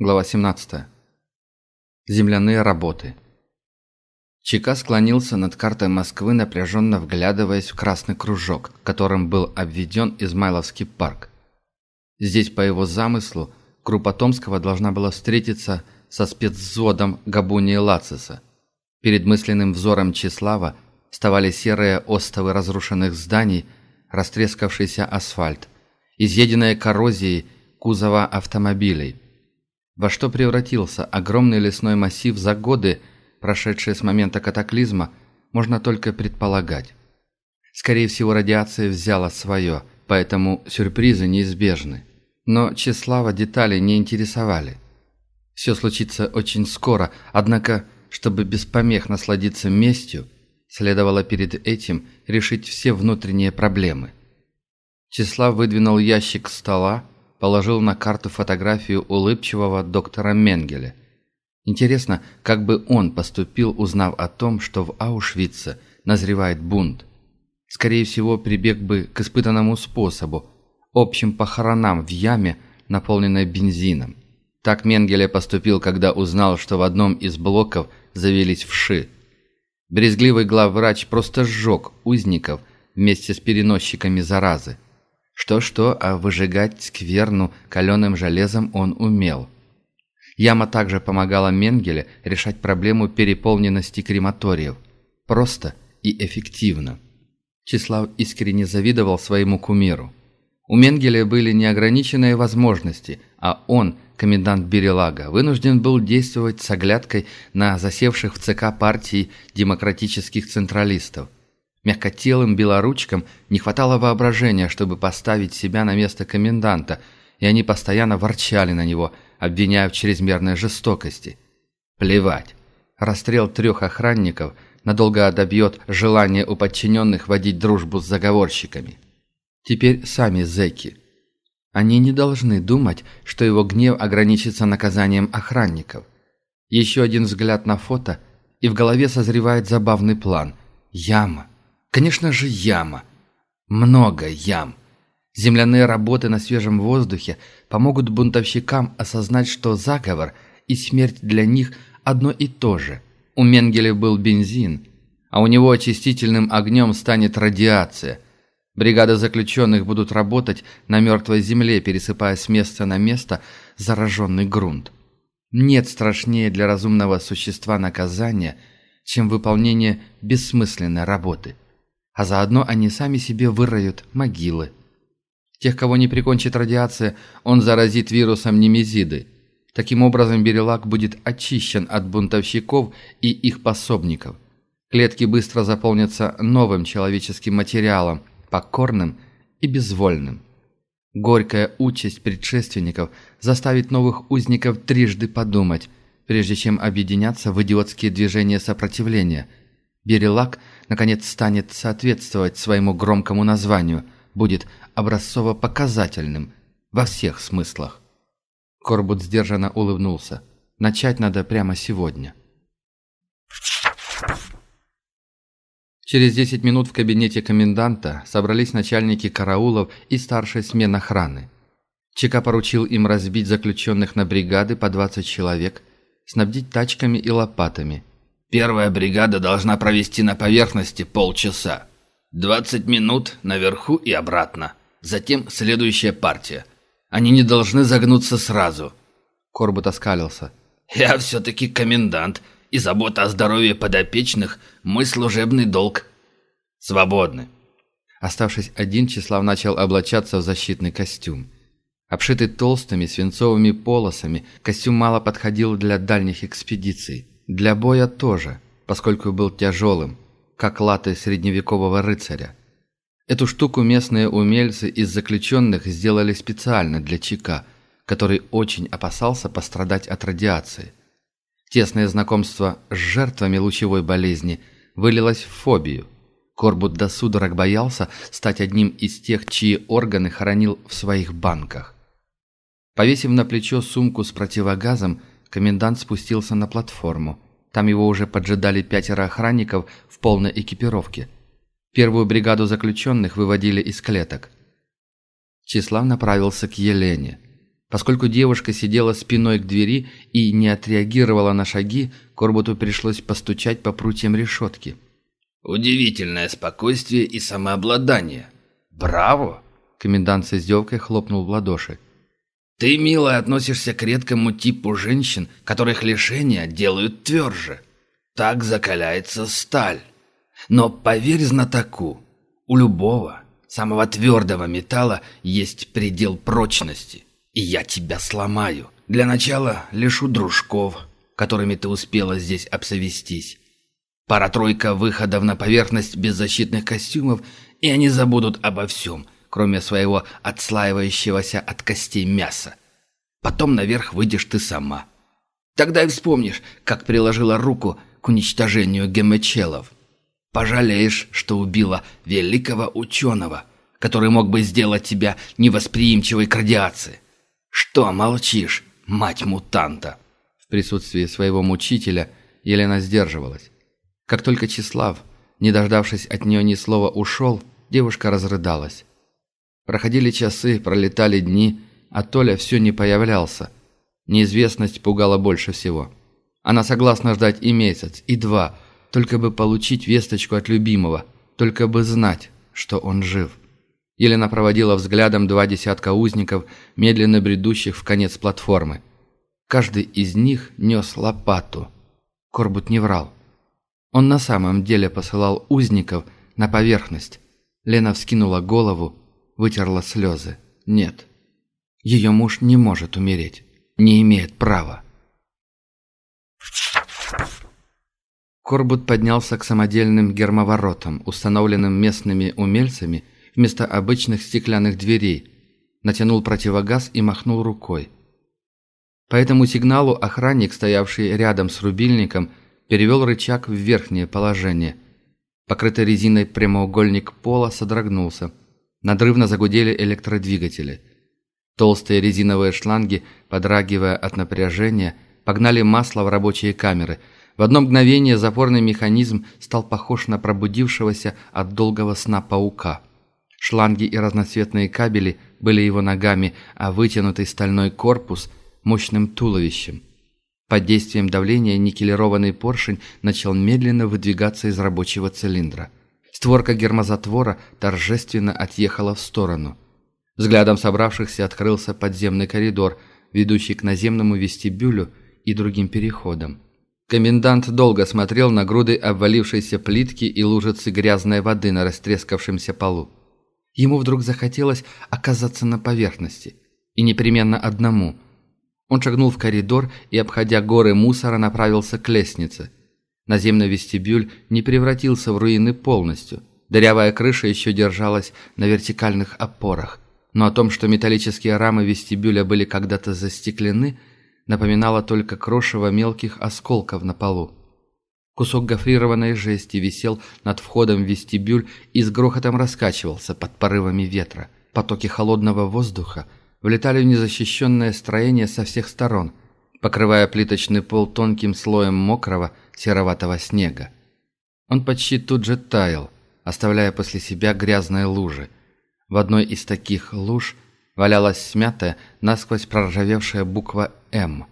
Глава 17. Земляные работы. Чека склонился над картой Москвы, напряженно вглядываясь в красный кружок, которым был обведен Измайловский парк. Здесь, по его замыслу, группа Томского должна была встретиться со спецвзводом Габуни и Лациса. Перед мысленным взором Числава вставали серые остовы разрушенных зданий, растрескавшийся асфальт, изъеденная коррозией кузова автомобилей – во что превратился огромный лесной массив за годы, прошедшие с момента катаклизма, можно только предполагать. Скорее всего, радиация взяла свое, поэтому сюрпризы неизбежны. Но Чеслава детали не интересовали. Все случится очень скоро, однако, чтобы без помех насладиться местью, следовало перед этим решить все внутренние проблемы. Числав выдвинул ящик стола, положил на карту фотографию улыбчивого доктора Менгеля. Интересно, как бы он поступил, узнав о том, что в Аушвице назревает бунт. Скорее всего, прибег бы к испытанному способу – общим похоронам в яме, наполненной бензином. Так Менгеле поступил, когда узнал, что в одном из блоков завелись вши. Брезгливый главврач просто сжег узников вместе с переносчиками заразы – что-что, а выжигать скверну каленым железом он умел. Яма также помогала Менгеле решать проблему переполненности крематориев. Просто и эффективно. Числав искренне завидовал своему кумиру. У Менгеля были неограниченные возможности, а он, комендант Берелага, вынужден был действовать с оглядкой на засевших в ЦК партии демократических централистов – Мягкотелым белоручкам не хватало воображения, чтобы поставить себя на место коменданта, и они постоянно ворчали на него, обвиняя в чрезмерной жестокости. Плевать. Расстрел трех охранников надолго отобьет желание у подчиненных водить дружбу с заговорщиками. Теперь сами зэки. Они не должны думать, что его гнев ограничится наказанием охранников. Еще один взгляд на фото, и в голове созревает забавный план. Яма. Конечно же, яма. Много ям. Земляные работы на свежем воздухе помогут бунтовщикам осознать, что заговор и смерть для них одно и то же. У Менгеля был бензин, а у него очистительным огнем станет радиация. Бригады заключенных будут работать на мертвой земле, пересыпая с места на место зараженный грунт. Нет страшнее для разумного существа наказания, чем выполнение бессмысленной работы – а заодно они сами себе выроют могилы. Тех, кого не прикончит радиация, он заразит вирусом немезиды. Таким образом, Берелак будет очищен от бунтовщиков и их пособников. Клетки быстро заполнятся новым человеческим материалом, покорным и безвольным. Горькая участь предшественников заставит новых узников трижды подумать, прежде чем объединяться в идиотские движения сопротивления. Берелак – наконец станет соответствовать своему громкому названию, будет образцово-показательным во всех смыслах. Корбут сдержанно улыбнулся. Начать надо прямо сегодня. Через 10 минут в кабинете коменданта собрались начальники караулов и старшая смена охраны. ЧК поручил им разбить заключенных на бригады по 20 человек, снабдить тачками и лопатами, Первая бригада должна провести на поверхности полчаса. 20 минут наверху и обратно. Затем следующая партия. Они не должны загнуться сразу. Корбут оскалился. «Я все-таки комендант, и забота о здоровье подопечных – мой служебный долг. Свободны». Оставшись один, Числав начал облачаться в защитный костюм. Обшитый толстыми свинцовыми полосами, костюм мало подходил для дальних экспедиций. Для боя тоже, поскольку был тяжелым, как латы средневекового рыцаря. Эту штуку местные умельцы из заключенных сделали специально для Чика, который очень опасался пострадать от радиации. Тесное знакомство с жертвами лучевой болезни вылилось в фобию. Корбут до судорог боялся стать одним из тех, чьи органы хоронил в своих банках. Повесив на плечо сумку с противогазом, комендант спустился на платформу. Там его уже поджидали пятеро охранников в полной экипировке. Первую бригаду заключенных выводили из клеток. Числав направился к Елене. Поскольку девушка сидела спиной к двери и не отреагировала на шаги, Корбуту пришлось постучать по прутьям решетки. «Удивительное спокойствие и самообладание. Браво!» Комендант с издевкой хлопнул в ладоши. «Ты, мило, относишься к редкому типу женщин, которых лишения делают тверже. Так закаляется сталь. Но поверь знатоку, у любого, самого твердого металла есть предел прочности, и я тебя сломаю. Для начала лишу дружков, которыми ты успела здесь обсовестись. Пара-тройка выходов на поверхность без защитных костюмов, и они забудут обо всем, кроме своего отслаивающегося от костей мяса. Потом наверх выйдешь ты сама. Тогда и вспомнишь, как приложила руку к уничтожению гемечелов. Пожалеешь, что убила великого ученого, который мог бы сделать тебя невосприимчивой к радиации. Что молчишь, мать мутанта?» В присутствии своего мучителя Елена сдерживалась. Как только Числав, не дождавшись от нее ни слова, ушел, девушка разрыдалась. Проходили часы, пролетали дни, а Толя все не появлялся. Неизвестность пугала больше всего. Она согласна ждать и месяц, и два, только бы получить весточку от любимого, только бы знать, что он жив. Елена проводила взглядом два десятка узников, медленно бредущих в конец платформы. Каждый из них нес лопату. Корбут не врал. Он на самом деле посылал узников на поверхность. Лена вскинула голову, вытерла слезы. Нет, ее муж не может умереть, не имеет права. Корбут поднялся к самодельным гермоворотам, установленным местными умельцами вместо обычных стеклянных дверей, натянул противогаз и махнул рукой. По этому сигналу охранник, стоявший рядом с рубильником, перевел рычаг в верхнее положение. Покрытый резиной прямоугольник пола содрогнулся. Надрывно загудели электродвигатели. Толстые резиновые шланги, подрагивая от напряжения, погнали масло в рабочие камеры – в одно мгновение запорный механизм стал похож на пробудившегося от долгого сна паука. Шланги и разноцветные кабели были его ногами, а вытянутый стальной корпус – мощным туловищем. Под действием давления никелированный поршень начал медленно выдвигаться из рабочего цилиндра. Створка гермозатвора торжественно отъехала в сторону. Взглядом собравшихся открылся подземный коридор, ведущий к наземному вестибюлю и другим переходам. Комендант долго смотрел на груды обвалившейся плитки и лужицы грязной воды на растрескавшемся полу. Ему вдруг захотелось оказаться на поверхности. И непременно одному. Он шагнул в коридор и, обходя горы мусора, направился к лестнице. Наземный вестибюль не превратился в руины полностью. Дырявая крыша еще держалась на вертикальных опорах. Но о том, что металлические рамы вестибюля были когда-то застеклены – напоминала только крошево мелких осколков на полу. Кусок гофрированной жести висел над входом в вестибюль и с грохотом раскачивался под порывами ветра. Потоки холодного воздуха влетали в незащищенное строение со всех сторон, покрывая плиточный пол тонким слоем мокрого сероватого снега. Он почти тут же таял, оставляя после себя грязные лужи. В одной из таких луж – валялась смятая, насквозь проржавевшая буква «М».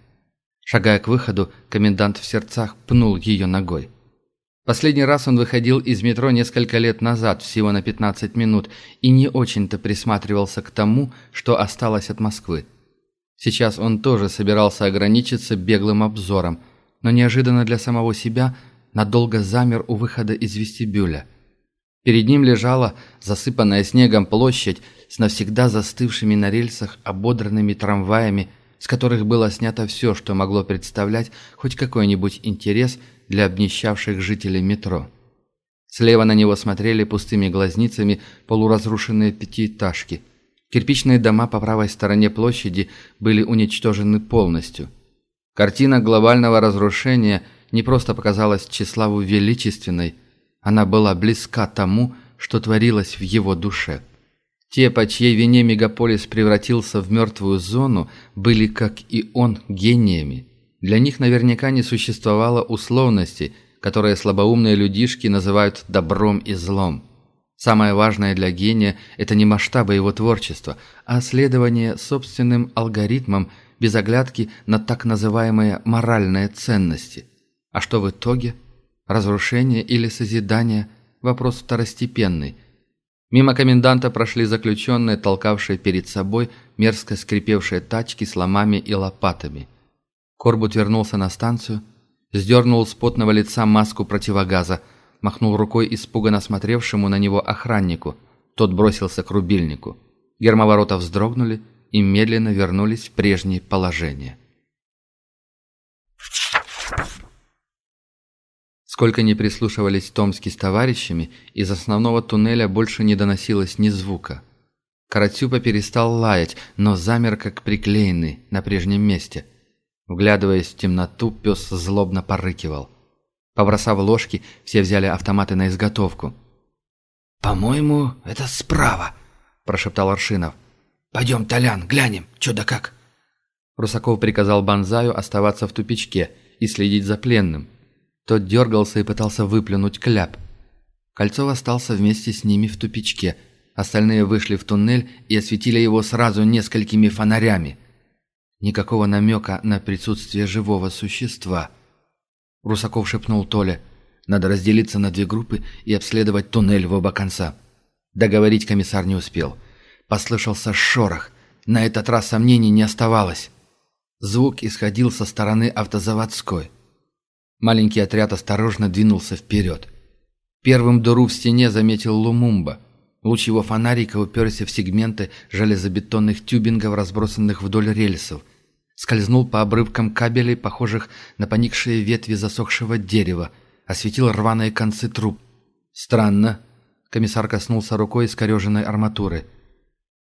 Шагая к выходу, комендант в сердцах пнул ее ногой. Последний раз он выходил из метро несколько лет назад, всего на 15 минут, и не очень-то присматривался к тому, что осталось от Москвы. Сейчас он тоже собирался ограничиться беглым обзором, но неожиданно для самого себя надолго замер у выхода из вестибюля – Перед ним лежала засыпанная снегом площадь с навсегда застывшими на рельсах ободранными трамваями, с которых было снято все, что могло представлять хоть какой-нибудь интерес для обнищавших жителей метро. Слева на него смотрели пустыми глазницами полуразрушенные пятиэтажки. Кирпичные дома по правой стороне площади были уничтожены полностью. Картина глобального разрушения не просто показалась Числаву величественной – она была близка тому, что творилось в его душе. Те, по чьей вине мегаполис превратился в мертвую зону, были, как и он, гениями. Для них наверняка не существовало условности, которые слабоумные людишки называют добром и злом. Самое важное для гения – это не масштабы его творчества, а следование собственным алгоритмам без оглядки на так называемые моральные ценности. А что в итоге? Разрушение или созидание – вопрос второстепенный. Мимо коменданта прошли заключенные, толкавшие перед собой мерзко скрипевшие тачки с ломами и лопатами. Корбут вернулся на станцию, сдернул с потного лица маску противогаза – махнул рукой испуганно смотревшему на него охраннику. Тот бросился к рубильнику. Гермоворота вздрогнули и медленно вернулись в прежнее положение. Сколько ни прислушивались Томски с товарищами, из основного туннеля больше не доносилось ни звука. Каратюпа перестал лаять, но замер как приклеенный на прежнем месте. Вглядываясь в темноту, пес злобно порыкивал. Побросав ложки, все взяли автоматы на изготовку. «По-моему, это справа», – прошептал Аршинов. «Пойдем, Толян, глянем, что да как». Русаков приказал Банзаю оставаться в тупичке и следить за пленным. Тот дергался и пытался выплюнуть кляп. Кольцов остался вместе с ними в тупичке. Остальные вышли в туннель и осветили его сразу несколькими фонарями. Никакого намека на присутствие живого существа – Русаков шепнул Толе. «Надо разделиться на две группы и обследовать туннель в оба конца». Договорить комиссар не успел. Послышался шорох. На этот раз сомнений не оставалось. Звук исходил со стороны автозаводской. Маленький отряд осторожно двинулся вперед. Первым дыру в стене заметил Лумумба. Луч его фонарика уперся в сегменты железобетонных тюбингов, разбросанных вдоль рельсов – скользнул по обрывкам кабелей, похожих на поникшие ветви засохшего дерева, осветил рваные концы труб. «Странно», — комиссар коснулся рукой искореженной арматуры.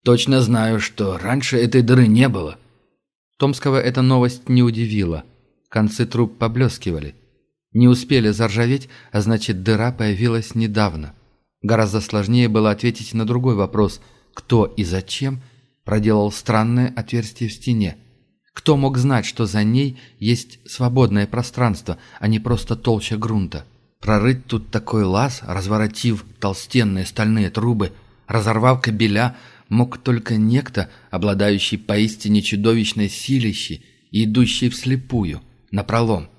«Точно знаю, что раньше этой дыры не было». Томского эта новость не удивила. Концы труб поблескивали. Не успели заржаветь, а значит, дыра появилась недавно. Гораздо сложнее было ответить на другой вопрос, кто и зачем проделал странное отверстие в стене. Кто мог знать, что за ней есть свободное пространство, а не просто толща грунта? Прорыть тут такой лаз, разворотив толстенные стальные трубы, разорвав кабеля, мог только некто, обладающий поистине чудовищной силищей и идущий вслепую, напролом.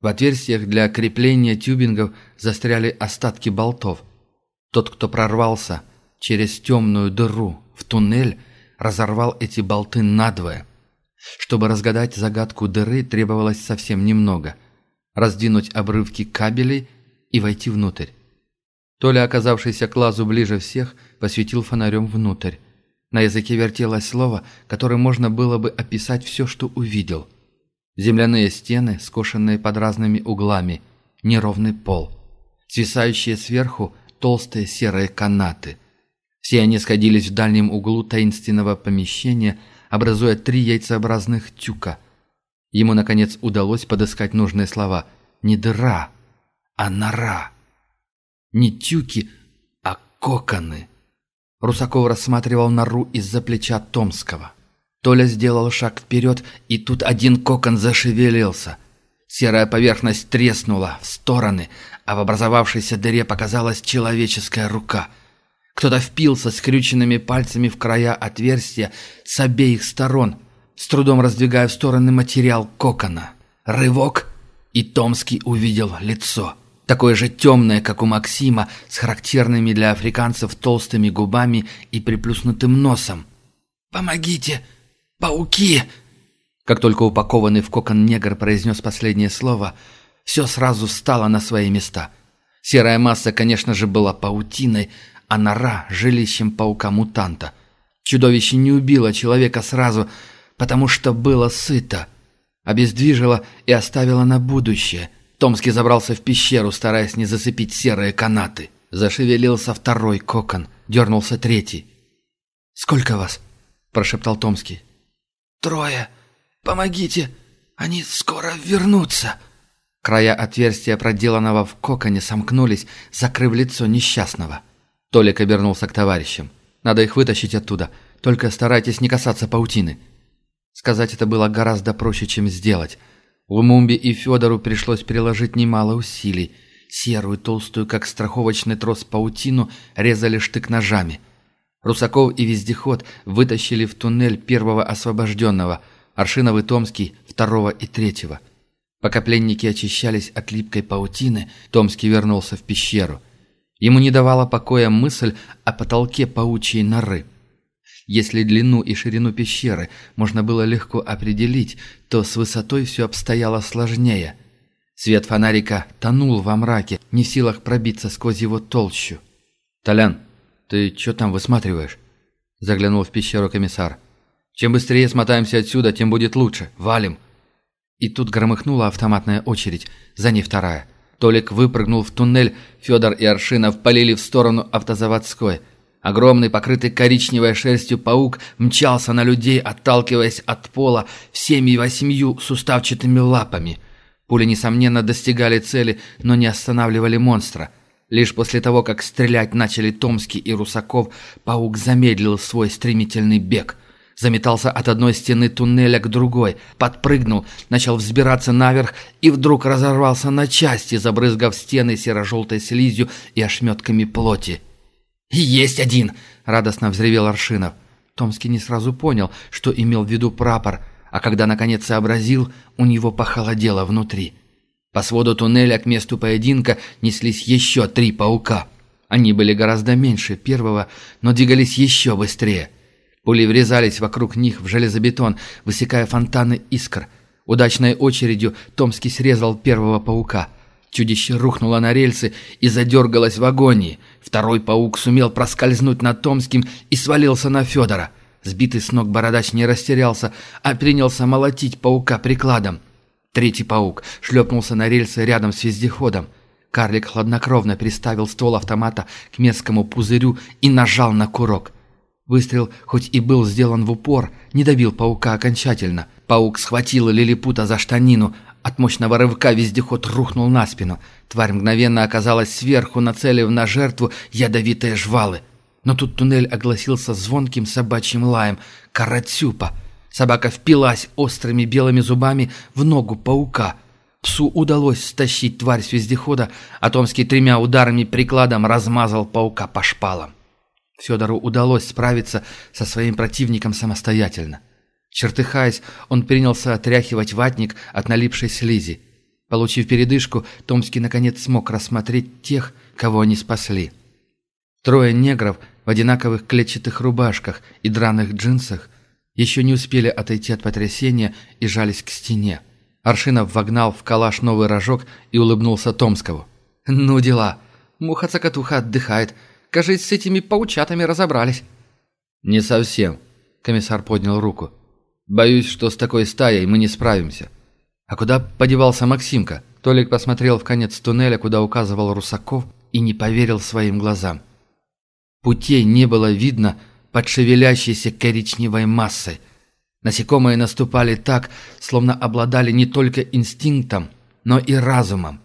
В отверстиях для крепления тюбингов застряли остатки болтов. Тот, кто прорвался через темную дыру в туннель, разорвал эти болты надвое. Чтобы разгадать загадку дыры, требовалось совсем немного. Раздвинуть обрывки кабелей и войти внутрь. Толя, оказавшийся к лазу ближе всех, посветил фонарем внутрь. На языке вертелось слово, которым можно было бы описать все, что увидел. Земляные стены, скошенные под разными углами, неровный пол. Свисающие сверху толстые серые канаты. Все они сходились в дальнем углу таинственного помещения – образуя три яйцеобразных тюка. Ему, наконец, удалось подыскать нужные слова. Не дыра, а нора. Не тюки, а коконы. Русаков рассматривал нору из-за плеча Томского. Толя сделал шаг вперед, и тут один кокон зашевелился. Серая поверхность треснула в стороны, а в образовавшейся дыре показалась человеческая рука — кто-то впился скрюченными пальцами в края отверстия с обеих сторон, с трудом раздвигая в стороны материал кокона. Рывок, и Томский увидел лицо. Такое же темное, как у Максима, с характерными для африканцев толстыми губами и приплюснутым носом. «Помогите! Пауки!» Как только упакованный в кокон негр произнес последнее слово, все сразу встало на свои места. Серая масса, конечно же, была паутиной, а нора – жилищем паука-мутанта. Чудовище не убило человека сразу, потому что было сыто. Обездвижило и оставило на будущее. Томский забрался в пещеру, стараясь не засыпить серые канаты. Зашевелился второй кокон, дернулся третий. «Сколько вас?» – прошептал Томский. «Трое. Помогите, они скоро вернутся». Края отверстия, проделанного в коконе, сомкнулись, закрыв лицо несчастного. Толик обернулся к товарищам. «Надо их вытащить оттуда. Только старайтесь не касаться паутины». Сказать это было гораздо проще, чем сделать. Лумумбе и Федору пришлось приложить немало усилий. серую, толстую, как страховочный трос паутину, резали штык-ножами. Русаков и Вездеход вытащили в туннель первого освобожденного, Аршинов и Томский – второго и третьего. Пока пленники очищались от липкой паутины, Томский вернулся в пещеру. Ему не давала покоя мысль о потолке паучьей норы. Если длину и ширину пещеры можно было легко определить, то с высотой все обстояло сложнее. Свет фонарика тонул во мраке, не в силах пробиться сквозь его толщу. «Толян, ты что там высматриваешь?» Заглянул в пещеру комиссар. «Чем быстрее смотаемся отсюда, тем будет лучше. Валим!» И тут громыхнула автоматная очередь, за ней вторая. Толик выпрыгнул в туннель, Федор и Аршинов полили в сторону автозаводской. Огромный, покрытый коричневой шерстью паук мчался на людей, отталкиваясь от пола всеми восемью суставчатыми лапами – Пули, несомненно, достигали цели, но не останавливали монстра. Лишь после того, как стрелять начали Томский и Русаков, паук замедлил свой стремительный бег. Заметался от одной стены туннеля к другой, подпрыгнул, начал взбираться наверх и вдруг разорвался на части, забрызгав стены серо-желтой слизью и ошметками плоти. «Есть один!» — радостно взревел Аршинов. Томский не сразу понял, что имел в виду прапор — а когда наконец сообразил, у него похолодело внутри. По своду туннеля к месту поединка неслись еще три паука. Они были гораздо меньше первого, но двигались еще быстрее. Пули врезались вокруг них в железобетон, высекая фонтаны искр. Удачной очередью Томский срезал первого паука. Чудище рухнуло на рельсы и задергалось в агонии. Второй паук сумел проскользнуть над Томским и свалился на Федора. Сбитый с ног бородач не растерялся, а принялся молотить паука прикладом. Третий паук шлепнулся на рельсы рядом с вездеходом. Карлик хладнокровно приставил ствол автомата к мерзкому пузырю и нажал на курок. Выстрел, хоть и был сделан в упор, не добил паука окончательно. Паук схватил лилипута за штанину. От мощного рывка вездеход рухнул на спину. Тварь мгновенно оказалась сверху, нацелив на жертву ядовитые жвалы. Но тут туннель огласился звонким собачьим лаем. Каратюпа! Собака впилась острыми белыми зубами в ногу паука. Псу удалось стащить тварь с вездехода, а Томский тремя ударами прикладом размазал паука по шпалам. Федору удалось справиться со своим противником самостоятельно. Чертыхаясь, он принялся отряхивать ватник от налипшей слизи. Получив передышку, Томский наконец смог рассмотреть тех, кого они спасли. Трое негров в одинаковых клетчатых рубашках и драных джинсах еще не успели отойти от потрясения и жались к стене. Аршинов вогнал в калаш новый рожок и улыбнулся Томскову. «Ну дела. Муха-цокотуха отдыхает. Кажется, с этими паучатами разобрались». «Не совсем», — комиссар поднял руку. «Боюсь, что с такой стаей мы не справимся». «А куда подевался Максимка?» Толик посмотрел в конец туннеля, куда указывал Русаков, и не поверил своим глазам. Путей не было видно под шевелящейся коричневой массой. Насекомые наступали так, словно обладали не только инстинктом, но и разумом.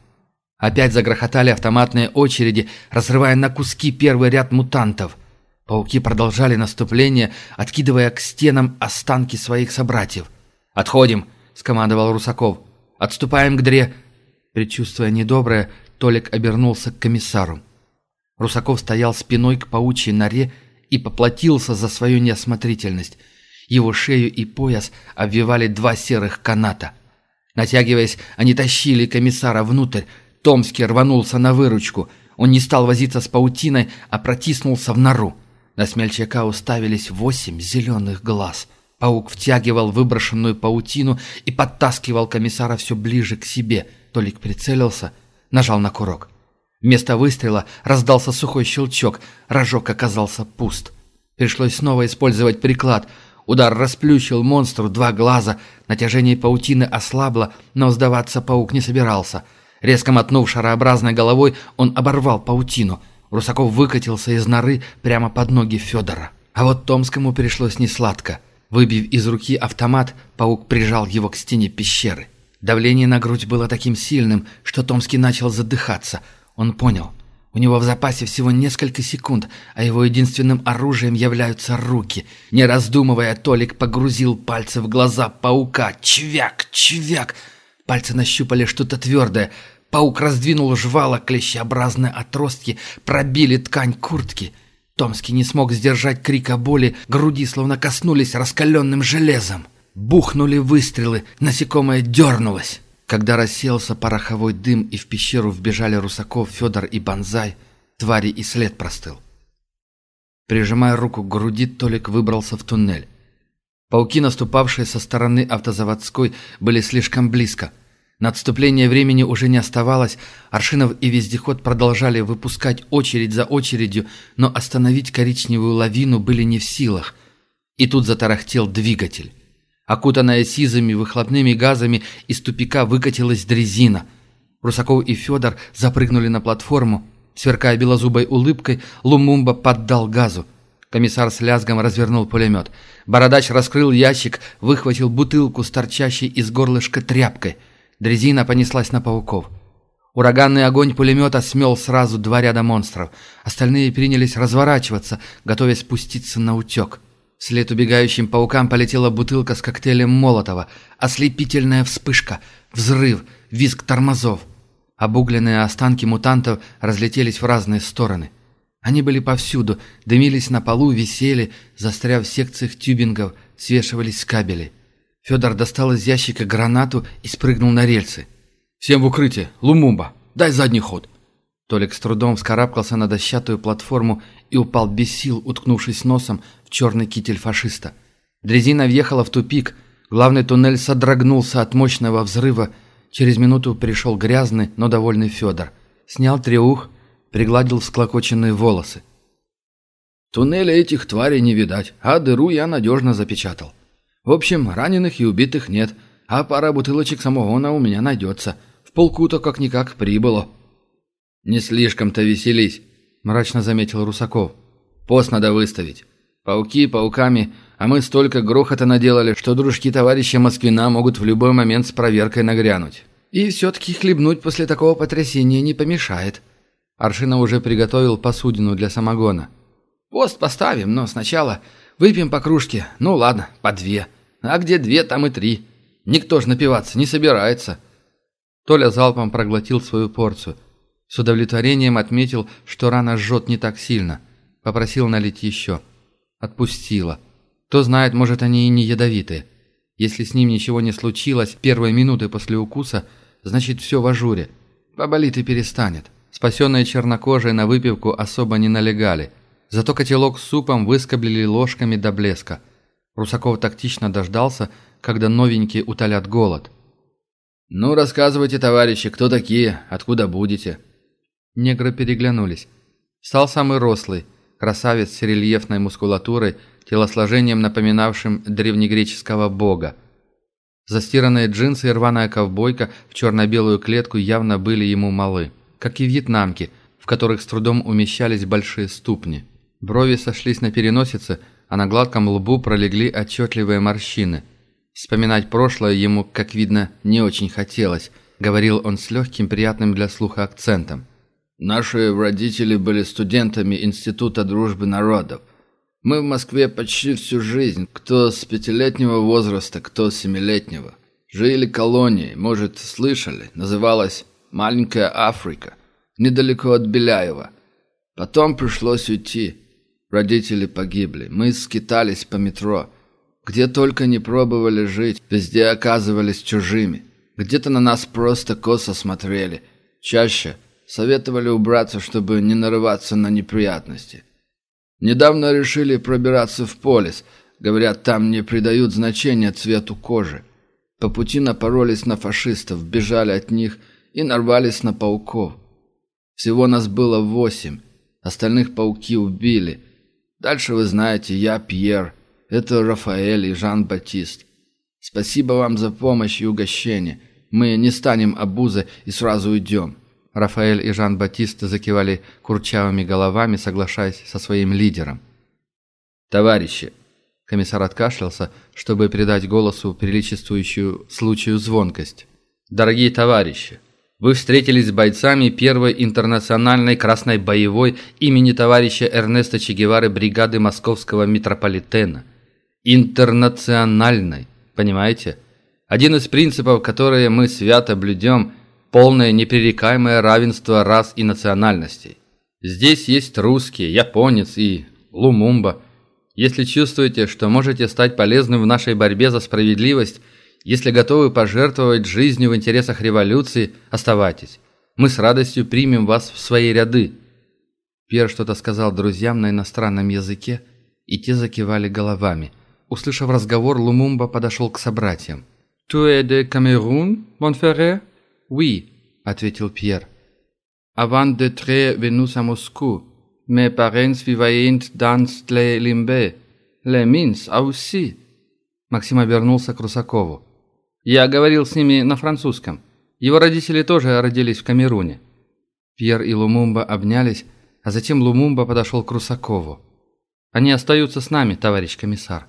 Опять загрохотали автоматные очереди, разрывая на куски первый ряд мутантов. Пауки продолжали наступление, откидывая к стенам останки своих собратьев. «Отходим!» — скомандовал Русаков. «Отступаем к дре...» Предчувствуя недоброе, Толик обернулся к комиссару. Русаков стоял спиной к паучьей норе и поплатился за свою неосмотрительность. Его шею и пояс обвивали два серых каната. Натягиваясь, они тащили комиссара внутрь. Томский рванулся на выручку. Он не стал возиться с паутиной, а протиснулся в нору. На смельчака уставились восемь зеленых глаз. Паук втягивал выброшенную паутину и подтаскивал комиссара все ближе к себе. Толик прицелился, нажал на курок. Вместо выстрела раздался сухой щелчок, рожок оказался пуст. Пришлось снова использовать приклад. Удар расплющил монстру два глаза, натяжение паутины ослабло, но сдаваться паук не собирался. Резко мотнув шарообразной головой, он оборвал паутину. Русаков выкатился из норы прямо под ноги Федора. А вот Томскому пришлось несладко. Выбив из руки автомат, паук прижал его к стене пещеры. Давление на грудь было таким сильным, что Томский начал задыхаться – он понял. У него в запасе всего несколько секунд, а его единственным оружием являются руки. Не раздумывая, Толик погрузил пальцы в глаза паука. Чвяк, чвяк! Пальцы нащупали что-то твердое. Паук раздвинул жвала, клещеобразные отростки пробили ткань куртки. Томский не смог сдержать крика боли, груди словно коснулись раскаленным железом. Бухнули выстрелы, насекомое дернулось. Когда рассеялся пороховой дым и в пещеру вбежали Русаков, Федор и Бонзай, твари и след простыл. Прижимая руку к груди, Толик выбрался в туннель. Пауки, наступавшие со стороны автозаводской, были слишком близко. На отступление времени уже не оставалось, Аршинов и Вездеход продолжали выпускать очередь за очередью, но остановить коричневую лавину были не в силах. И тут затарахтел двигатель. Окутанная сизыми выхлопными газами, из тупика выкатилась дрезина. Русаков и Федор запрыгнули на платформу. Сверкая белозубой улыбкой, Лумумба поддал газу. Комиссар с лязгом развернул пулемет. Бородач раскрыл ящик, выхватил бутылку с торчащей из горлышка тряпкой. Дрезина понеслась на пауков. Ураганный огонь пулемета смел сразу два ряда монстров. Остальные принялись разворачиваться, готовясь спуститься на утек. Вслед убегающим паукам полетела бутылка с коктейлем Молотова. Ослепительная вспышка, взрыв, визг тормозов. Обугленные останки мутантов разлетелись в разные стороны. Они были повсюду, дымились на полу, висели, застряв в секциях тюбингов, свешивались с кабелей. Федор достал из ящика гранату и спрыгнул на рельсы. «Всем в укрытие! Лумумба! Дай задний ход!» Толик с трудом вскарабкался на дощатую платформу и упал без сил, уткнувшись носом в черный китель фашиста. Дрезина въехала в тупик, главный туннель содрогнулся от мощного взрыва. Через минуту пришел грязный, но довольный Федор. Снял треух, пригладил всклокоченные волосы. Туннеля этих тварей не видать, а дыру я надежно запечатал. В общем, раненых и убитых нет, а пара бутылочек самогона у меня найдется. В полку-то как-никак прибыло. «Не слишком-то веселись», — мрачно заметил Русаков. «Пост надо выставить. Пауки пауками, а мы столько грохота наделали, что дружки товарища Москвина могут в любой момент с проверкой нагрянуть. И все-таки хлебнуть после такого потрясения не помешает». Аршина уже приготовил посудину для самогона. «Пост поставим, но сначала выпьем по кружке. Ну ладно, по две. А где две, там и три. Никто ж напиваться не собирается». Толя залпом проглотил свою порцию. С удовлетворением отметил, что рана жжет не так сильно. Попросил налить еще. Отпустила. Кто знает, может, они и не ядовитые. Если с ним ничего не случилось первые минуты после укуса, значит, все в ажуре. Поболит и перестанет. Спасенные чернокожие на выпивку особо не налегали. Зато котелок с супом выскоблили ложками до блеска. Русаков тактично дождался, когда новенькие утолят голод. «Ну, рассказывайте, товарищи, кто такие, откуда будете?» Негры переглянулись. Стал самый рослый, красавец с рельефной мускулатурой, телосложением, напоминавшим древнегреческого бога. Застиранные джинсы и рваная ковбойка в черно-белую клетку явно были ему малы, как и вьетнамки, в которых с трудом умещались большие ступни. Брови сошлись на переносице, а на гладком лбу пролегли отчетливые морщины. Вспоминать прошлое ему, как видно, не очень хотелось, говорил он с легким, приятным для слуха акцентом. Наши родители были студентами Института дружбы народов. Мы в Москве почти всю жизнь, кто с пятилетнего возраста, кто с семилетнего. Жили колонией, может, слышали, называлась «Маленькая Африка», недалеко от Беляева. Потом пришлось уйти. Родители погибли. Мы скитались по метро. Где только не пробовали жить, везде оказывались чужими. Где-то на нас просто косо смотрели. Чаще – Советовали убраться, чтобы не нарываться на неприятности. Недавно решили пробираться в полис. Говорят, там не придают значения цвету кожи. По пути напоролись на фашистов, бежали от них и нарвались на пауков. Всего нас было восемь. Остальных пауки убили. Дальше вы знаете, я Пьер. Это Рафаэль и Жан-Батист. Спасибо вам за помощь и угощение. Мы не станем обузой и сразу уйдем. Рафаэль и Жан-Батист закивали курчавыми головами, соглашаясь со своим лидером. «Товарищи!» Комиссар откашлялся, чтобы придать голосу приличествующую случаю звонкость. «Дорогие товарищи! Вы встретились с бойцами первой интернациональной красной боевой имени товарища Эрнеста Че Гевары бригады московского метрополитена. Интернациональной, понимаете? Один из принципов, которые мы свято блюдем – полное непререкаемое равенство рас и национальностей. Здесь есть русские, японец и Лумумба. Если чувствуете, что можете стать полезным в нашей борьбе за справедливость, если готовы пожертвовать жизнью в интересах революции, оставайтесь. Мы с радостью примем вас в свои ряды». Пьер что-то сказал друзьям на иностранном языке, и те закивали головами. Услышав разговор, Лумумба подошел к собратьям. «Tu es de Cameroun, frère?» «Oui», — ответил Пьер. «Avant d'être venus à Moscou, mes parents vivaient dans les Limbé. Les Mins aussi». Максим обернулся к Русакову. «Я говорил с ними на французском. Его родители тоже родились в Камеруне». Пьер и Лумумба обнялись, а затем Лумумба подошел к Русакову. «Они остаются с нами, товарищ комиссар».